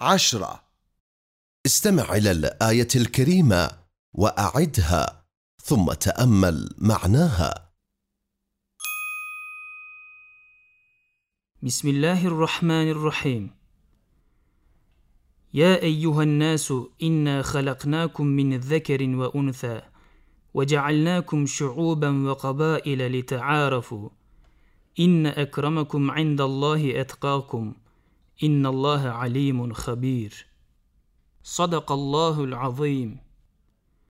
عشرة. استمع إلى الآية الكريمة وأعدها ثم تأمل معناها. بسم الله الرحمن الرحيم. يا أيها الناس إنا خلقناكم من ذكر وأنثى وجعلناكم شعوبا وقبائل لتعارفوا. إن أكرمكم عند الله أتقاكم. إن الله عليم خبير. صدق الله العظيم.